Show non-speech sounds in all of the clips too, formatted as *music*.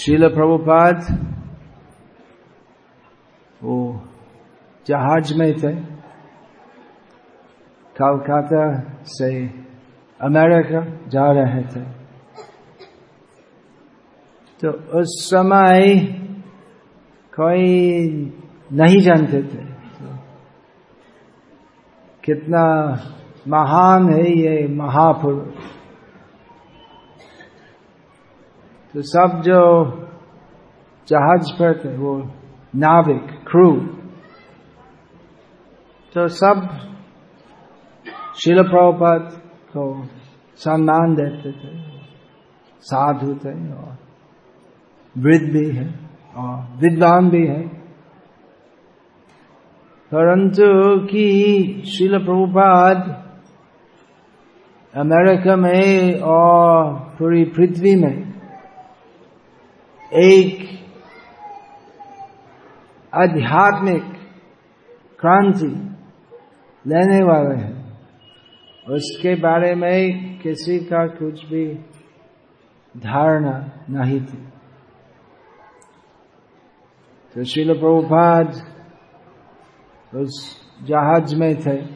शिल प्रभुपाद वो जहाज़ में थे, कलकत्ता से अमेरिका जा रहे थे। तो उस समय कोई नहीं जानते थे। तो कितना महान है ये महापुरुष। तो सब जो जहाज़ पर थे, वो नाविक क्रू तो सब शिल प्रभुपद को सम्मान देते थे, साधु थे और वृद्ध भी है और विद्वान भी है। परंतु कि शिल प्रभुपाद अमेरिका में और पूरी पृथ्वी में एक आध्यात्मिक क्रांति लेने वाले हैं। उसके बारे में किसी का कुछ भी धारणा नहीं थी। तो शिल प्रभुपाद उस जहाज़ में थे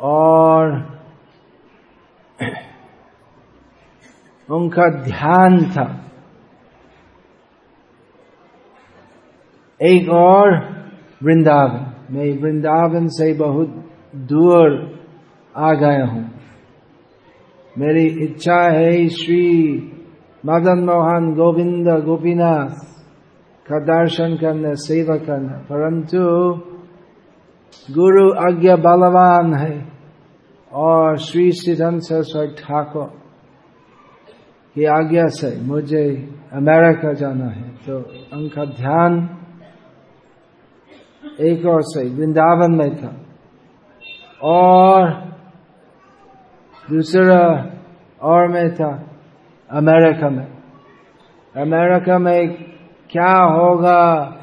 और *clears throat* उनका ध्यान था। एक और वृंदावन। मैं वृंदावन से बहुत दूर आ गया हूँ। मेरी इच्छा है श्री मदन मोहन गोविंद गोपीनाथ का दर्शन करना, सेवा करना। परंतु गुरु आज्ञा बलवान है और श्री सिद्धन सरस्वती ठाकुर की आज्ञा से मुझे अमेरिका जाना है। तो उनका ध्यान एक और से वृंदावन में था। और दूसरा और में था, अमेरिका में। अमेरिका में क्या होगा?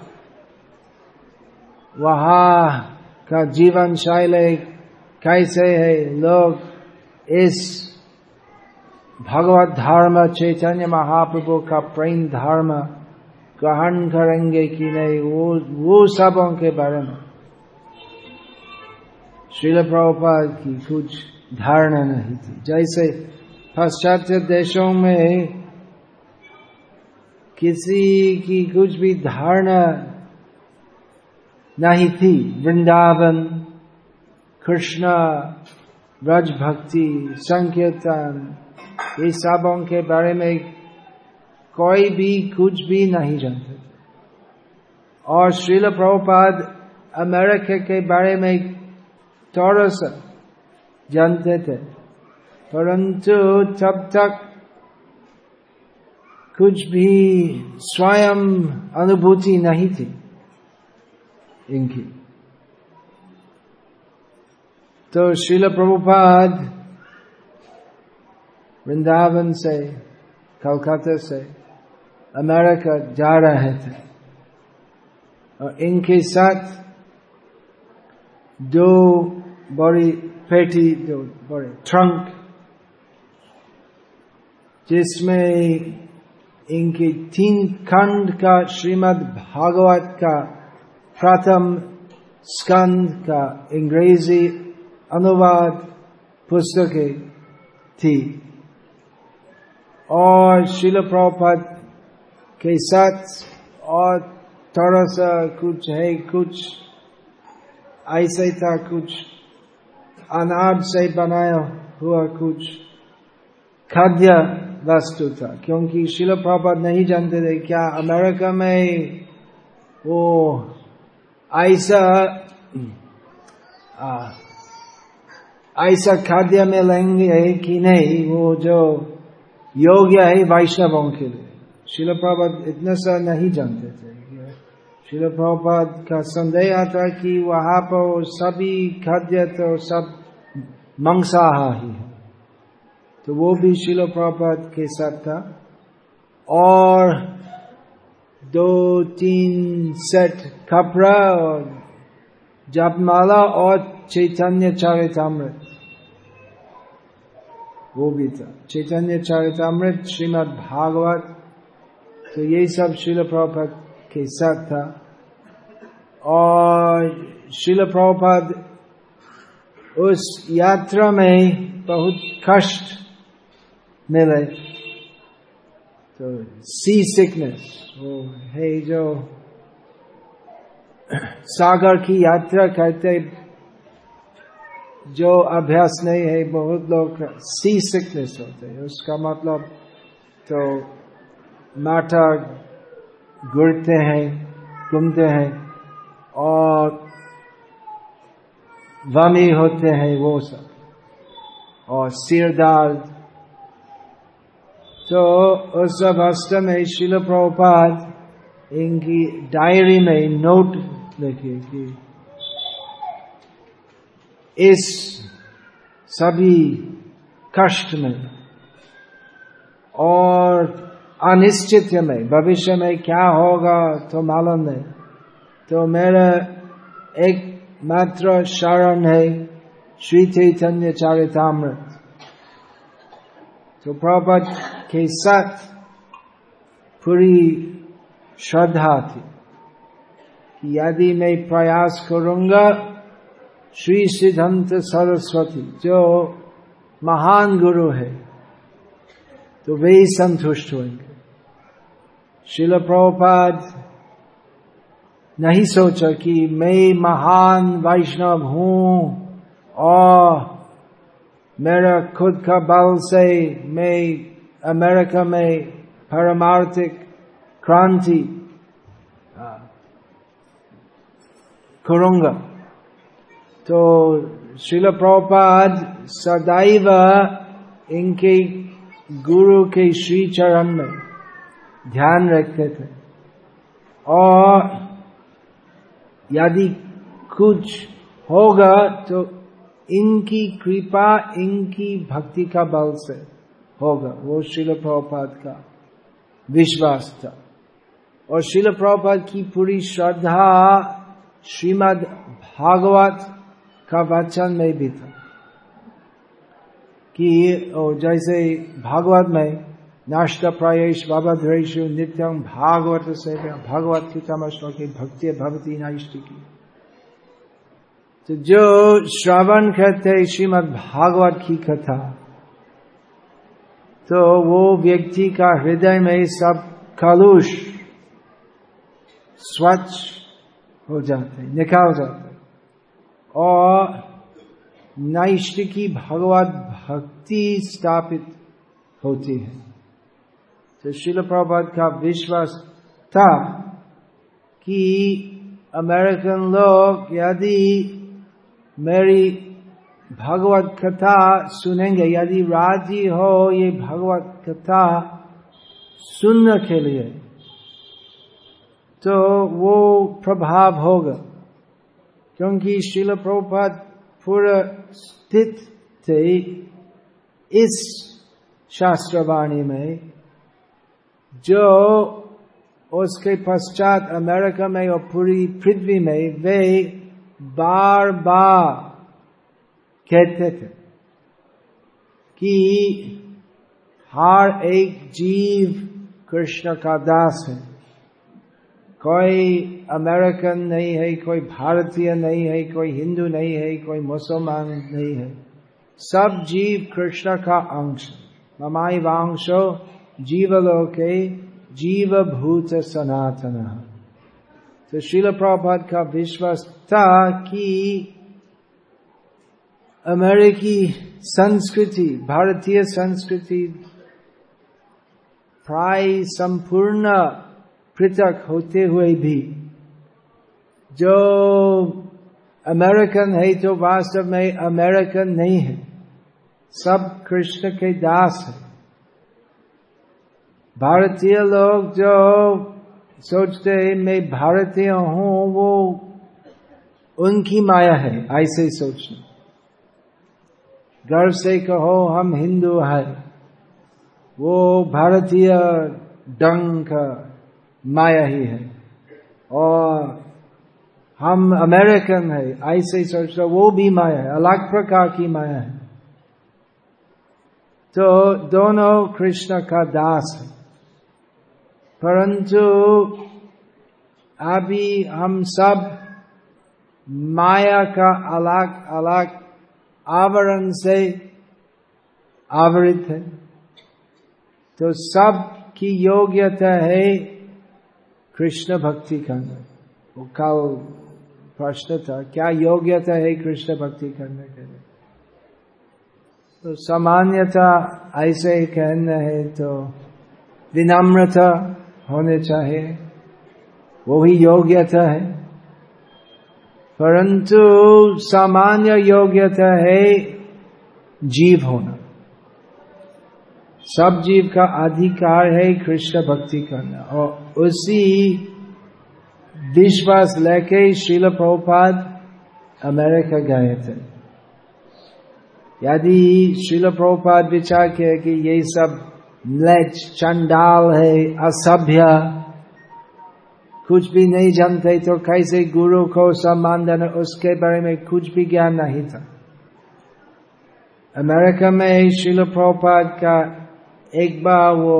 वहाँ का जीवन शैली कैसे है? लोग इस भगवत धर्म, चैतन्य महाप्रभु का प्रेम धर्म ग्रहण करेंगे कि नहीं, वो वो सबों के बारे में। श्रील प्रभुपाद की कुछ धारणा नहीं थी। जैसे पाश्चात्य देशों में किसी की कुछ भी धारणा नहीं थी। वृंदावन, कृष्णा ब्रज भक्ति संकीर्तन, ये सबों के बारे में कोई भी, कुछ भी नहीं जानते। और श्रील प्रभुपाद अमेरिका के बारे में थोड़ा सा जानते थे। परंतु तब तक कुछ भी स्वयं अनुभूति नहीं थी इनकी। तो शिल प्रभुपाद वृंदावन से, कलकत्ता से अमेरिका जा रहे थे। और इनके साथ दो बड़ी पेटी, दो बड़े ट्रंक जिसमें इनके तीन खंड का श्रीमद् भागवत का प्रथम स्कंद का अंग्रेज़ी अनुवाद पुस्तकें थी। और शिल प्रभुपद के साथ और थोड़ा सा कुछ है, कुछ ऐसे था, कुछ अनाज से बनाया हुआ कुछ खाद्य वस्तु था। क्योंकि शिल प्रभुपद नहीं जानते थे क्या अमेरिका में वो ऐसा ऐसा खाद्य में लेंगे कि नहीं, वो जो योग्य है वैष्णवों के लिए। शिल इतना सा नहीं जानते थे। शिल का संदेह आता कि वहाँ पर सभी खाद्य तो सब मंसाहारी है तो वो भी शिल के साथ था। और दो, तीन सेट कपड़ा और जपमाला और चैतन्य चरितमृत। वो भी था। चैतन्य चरितमृत श्रीमद भागवत तो यही सब शिल प्रभुपद के साथ था। और शिल प्रभुपद उस यात्रा में बहुत कष्ट मिले तो सी सिकनेस वो है जो सागर की यात्रा करते, जो अभ्यास नहीं है, बहुत लोग सी सिकनेस होते हैं। उसका मतलब तो माथा घुरते हैं घूमते हैं और वमी होते हैं वो सब और सिर दर्द। तो उस अवस्था में शिल प्रभुपाद इनकी डायरी में नोट लिखे कि इस सभी कष्ट में और अनिश्चित में भविष्य में क्या होगा तो मालूम नहीं। तो मेरा एक मात्र शरण है, श्री चैतन्य चारितामृत। तो प्रपद के साथ पूरी श्रद्धा थी कि यदि मैं प्रयास करूँगा, श्री सिद्धांत सरस्वती, जो महान गुरु है तो वे ही संतुष्ट होंगे। शिल प्रभुपाद नहीं सोचा कि मैं महान वैष्णव हूँ और मेरा खुद का बल से मैं अमेरिका में परमार्थिक क्रांति करूँगा तो शिल प्रभुपाद सदैव इनके गुरु के श्री चरण में ध्यान रखते थे। और यदि कुछ होगा तो इनकी कृपा, इनकी भक्ति का बल से होगा। वो शिल प्रभुपाद का विश्वास था। और शिल प्रभुपाद की पूरी श्रद्धा श्रीमद भागवत का वचन में भी था कि जैसे भागवत में नाश्ता प्रायेश बाबाधरेशु नित्यम भागवत से भगवत की तमस्व की भक्ति भक्ति नाइष्टि की तो जो श्रवण करते श्रीमद भागवत की कथा तो वो व्यक्ति का हृदय में सब कलुष स्वच्छ हो जाते निकाल जाते और नैष्टिकी भगवत भक्ति स्थापित होती है तो शिल प्रभात का विश्वास था कि अमेरिकन लोग यदि मेरी भगवत कथा सुनेंगे, यदि राज़ी हो ये भगवत कथा सुनने के लिए तो वो प्रभाव होगा। क्योंकि शिल प्रभुपाद पूरा स्थित थे इस शास्त्रवाणी में। जो उसके पश्चात अमेरिका में और पूरी पृथ्वी में वे बार बार कहते थे कि हर एक जीव कृष्ण का दास है। कोई अमेरिकन नहीं है, कोई भारतीय नहीं है, कोई हिंदू नहीं है, कोई मुसलमान नहीं है। सब जीव कृष्ण का अंश ममाई वांशो जीवलोके जीव भूत सनातन तो शिल प्रभात का विश्वास था कि अमेरिकी संस्कृति भारतीय संस्कृति प्राय संपूर्ण पृथक होते हुए भी जो अमेरिकन है तो वास्तव में अमेरिकन नहीं है सब कृष्ण के दास है भारतीय लोग जो सोचते हैं मैं भारतीय हूँ वो उनकी माया है ऐसे सोचना गर्व से कहो हम हिंदू है वो भारतीय डंग का माया ही है और हम अमेरिकन है ऐसे ही सोच वो भी माया है अलग प्रकार की माया है तो दोनों कृष्ण का दास है परंतु अभी हम सब माया का अलग अलग आवरण से आवृत है। तो सब की योग्यता है कृष्ण भक्ति करने। वो प्रश्न था, क्या योग्यता है कृष्ण भक्ति करने के लिए? तो सामान्यता ऐसे कहना है तो विनम्रता होने चाहिए वो ही योग्यता है। परंतु सामान्य योग्यता है जीव होना। सब जीव का अधिकार है कृष्ण भक्ति करना। और उसी विश्वास लेके शिल प्रभुपाद अमेरिका गए थे। यदि शिल प्रभुपाद विचार किया कि ये सब लेच चंडाल है असभ्य कुछ भी नहीं जानते तो कैसे गुरु को सम्मान देना उसके बारे में कुछ भी ज्ञान नहीं था अमेरिका में शिल प्रभुपाद का एक बार वो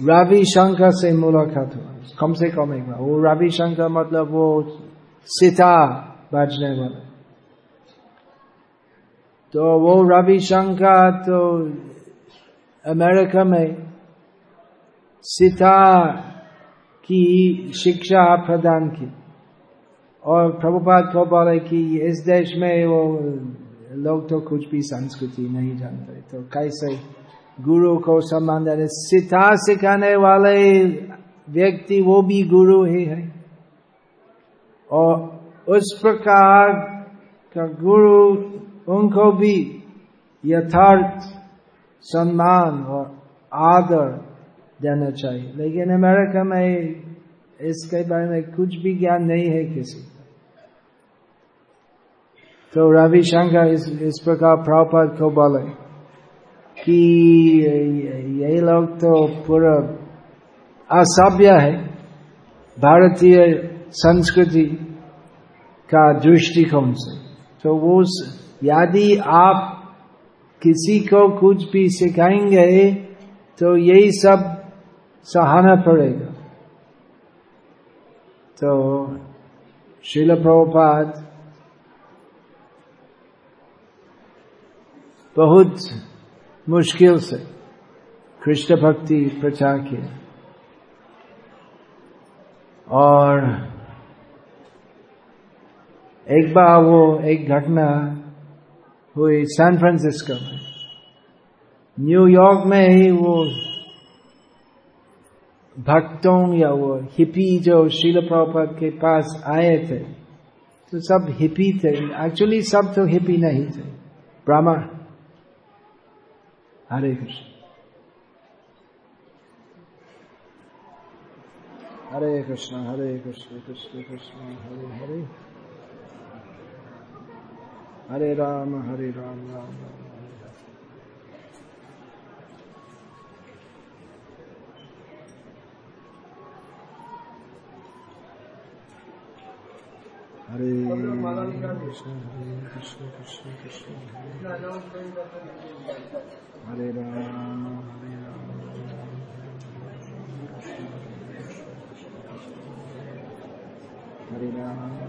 रवि शंकर से मुलाकात हुआ कम से कम एक बार वो रवि शंकर मतलब वो सिता बजने वाला तो वो रवि शंकर तो अमेरिका में सिता की शिक्षा प्रदान की। और प्रभुपाद को बोले कि इस देश में वो लोग तो कुछ भी संस्कृति नहीं जानते। तो कैसे गुरु को सम्मान देने सिता सिखाने वाले व्यक्ति वो भी गुरु ही है। और उस प्रकार का गुरु उनको भी यथार्थ सम्मान और आदर देना चाहिए। लेकिन अमेरिका में इसके बारे में कुछ भी ज्ञान नहीं है किसी तो रविशंकर इस, इस प्रकार प्रभुपद को बोले कि ये लोग तो पूरा असभ्य है। भारतीय संस्कृति का दृष्टिकोण से। तो वो यदि आप किसी को कुछ भी सिखाएँगे तो यही सब सहाना पड़ेगा। तो शिल प्रभुपाद, बहुत मुश्किल से कृष्ण भक्ति प्रचार किया। और एक बार वो एक घटना हुई सैन फ्रांसिस्को में। न्यूयॉर्क में ही वो भक्तों या वो हिपी जो शील प्रभुपद के पास आए थे तो सब हिपी थे। एक्चुअली सब तो हिपी नहीं थे। ब्राह्मण Hare Krishna Hare Krishna Hare Krishna Krishna Krishna Hare Hare Hare Ram Hare Ram Ram Ram Hare Krishna Hare Krishna Hare Ram Hare Ram. Hare Ram.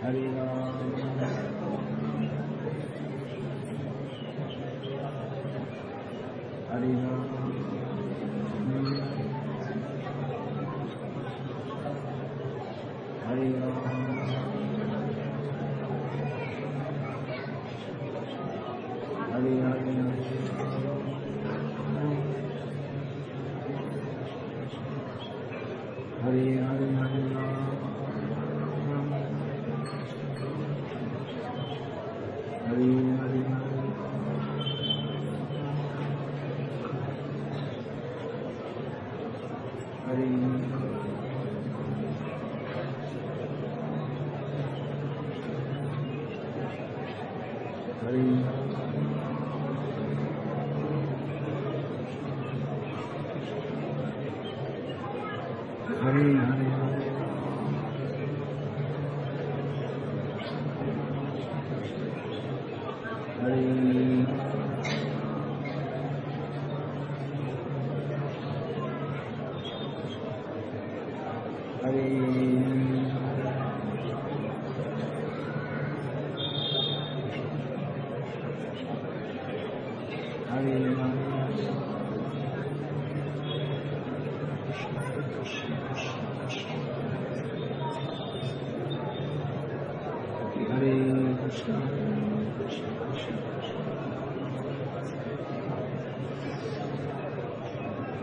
Thank you. 可以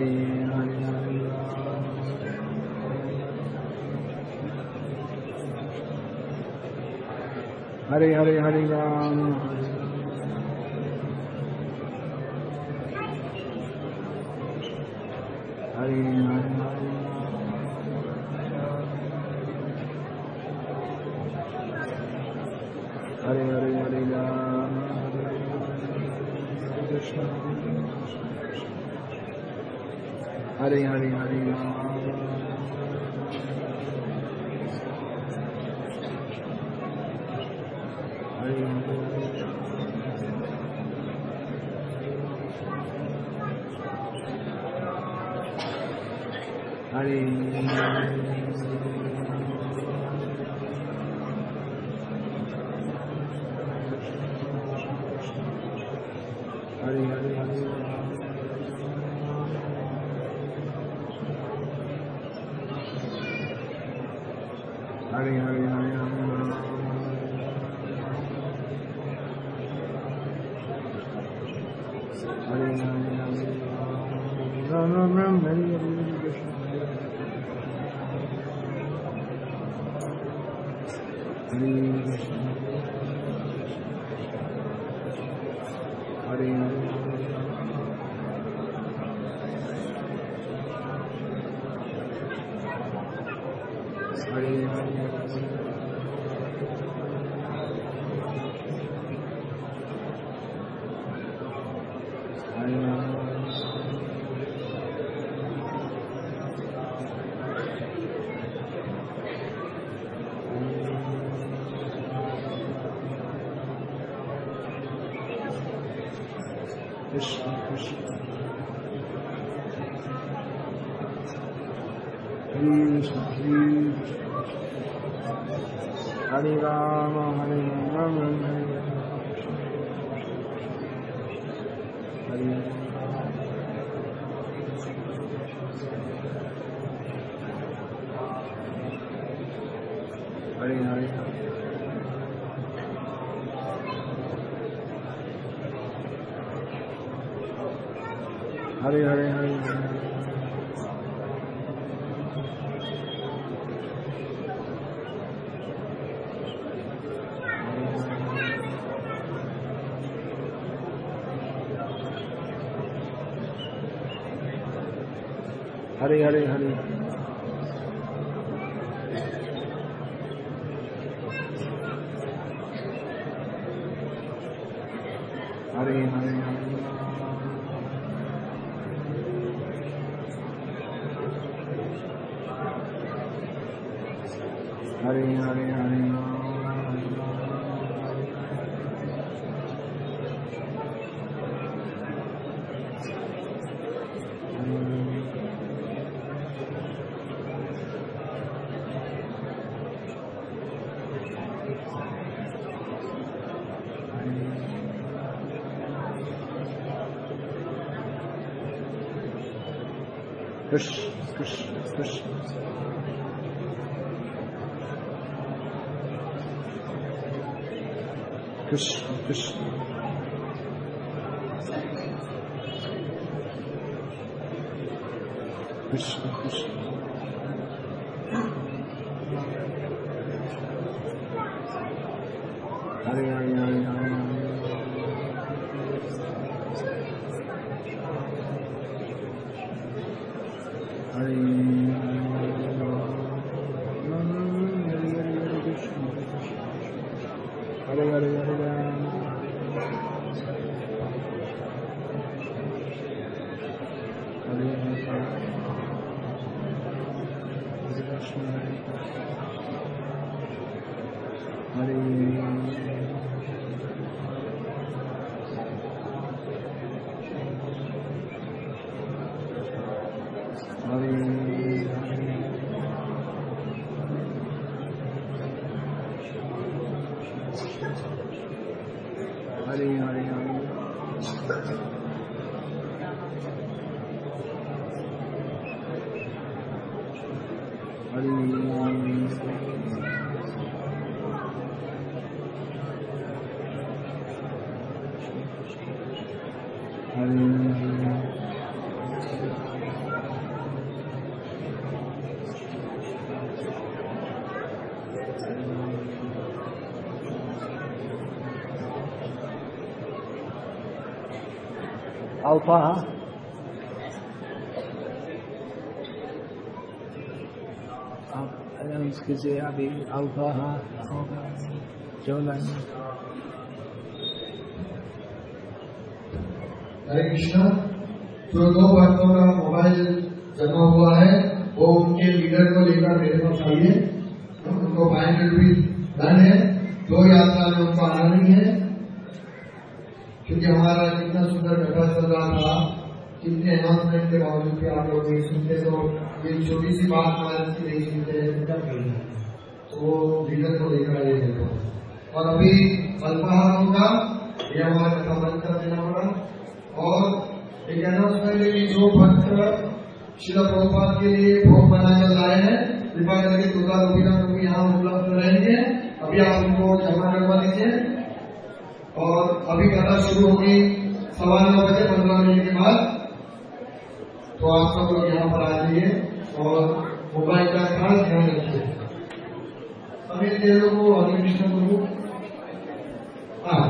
Hare Hare Hare Hare Hare Ram. Hare Thank you. Hare Hare Hare Hare Hare Hare Hush, hush, hush. Hush, hush. Hare अभी alpha होगा जो line हरे कृष्णा जो दो भक्तों का mobile जमा हुआ है। वो उनके लीडर को लेकर मेरे पास आइए फाइव हंड्रेड रुपीज़ है दो यात्रा में उनको आना नहीं है। क्योंकि हमारा कितना सुंदर घटा चल रहा था कितने अनाउंसमेंट के बावजूद भी आप लोग नहीं सुनते तो ये छोटी सी बात हमारे नहीं सुनते हैं, तो वो लीडर को आइए मेरे पास और अभी अल्पाहार होगा ये हमारा कथा बंद कर देना पड़ा और एक अनाउंसमेंट जो भक्त शिला प्रभुपाद के लिए भोग बनाकर लाए हैं कृपा करके दुर्गा गोपीनाथ को यहाँ उपलब्ध रहेंगे। अभी आप उनको जमा करवा दीजिए। और अभी कथा शुरू होगी सवा नौ बजे पंद्रह मिनट के बाद। तो आप सब लोग यहाँ पर आ जाइए और मोबाइल का खास ध्यान रखिए। अभी तेरे को कृष्ण गुरु हाँ